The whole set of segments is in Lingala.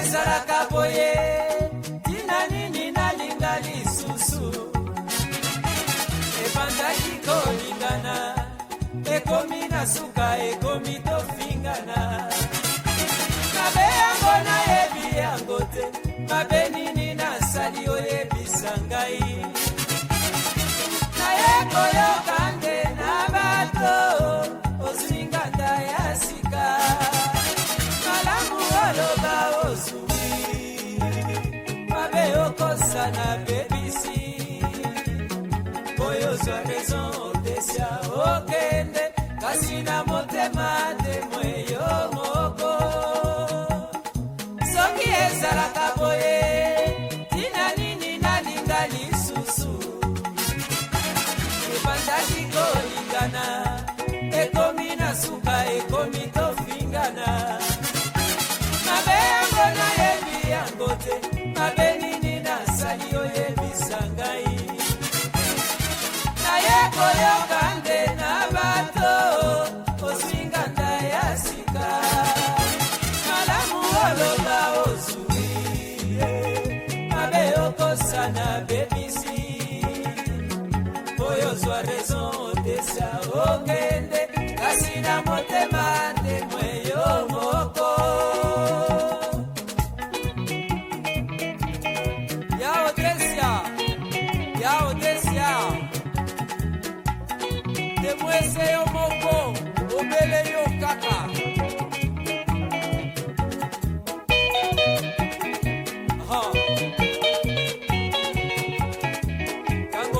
ezalaka boye tina nini nalinga lisusu ebandaki kolingana ekomi na suka ekomi oloba ozwi mabe okosana bebisi oyo ozwa raison otesa okende kasi na motema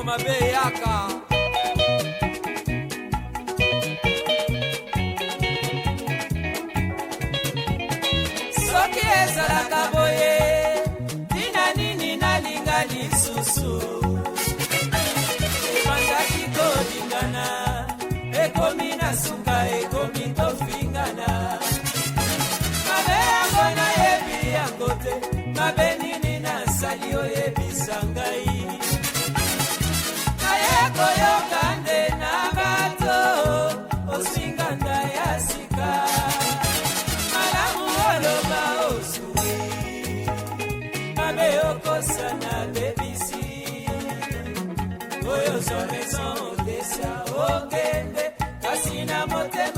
mabe eyaka soki ezalaka boye na motema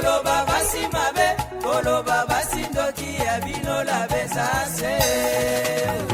koloba basi mabe koloba basi ndoki ya bino labeza se